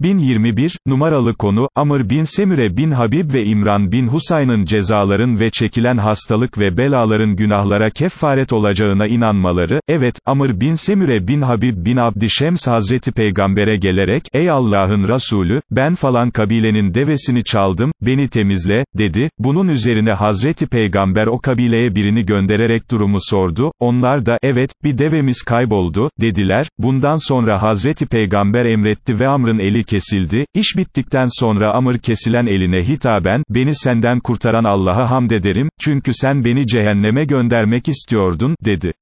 1021, numaralı konu, Amr bin Semüre bin Habib ve İmran bin Husayn'ın cezaların ve çekilen hastalık ve belaların günahlara keffaret olacağına inanmaları, evet, Amr bin Semüre bin Habib bin Abdişems Hazreti Peygamber'e gelerek, ey Allah'ın Resulü, ben falan kabilenin devesini çaldım, beni temizle, dedi, bunun üzerine Hazreti Peygamber o kabileye birini göndererek durumu sordu, onlar da, evet, bir devemiz kayboldu, dediler, bundan sonra Hazreti Peygamber emretti ve Amr'ın eli kesildi, iş bittikten sonra Amr kesilen eline hitaben, beni senden kurtaran Allah'a hamd ederim, çünkü sen beni cehenneme göndermek istiyordun, dedi.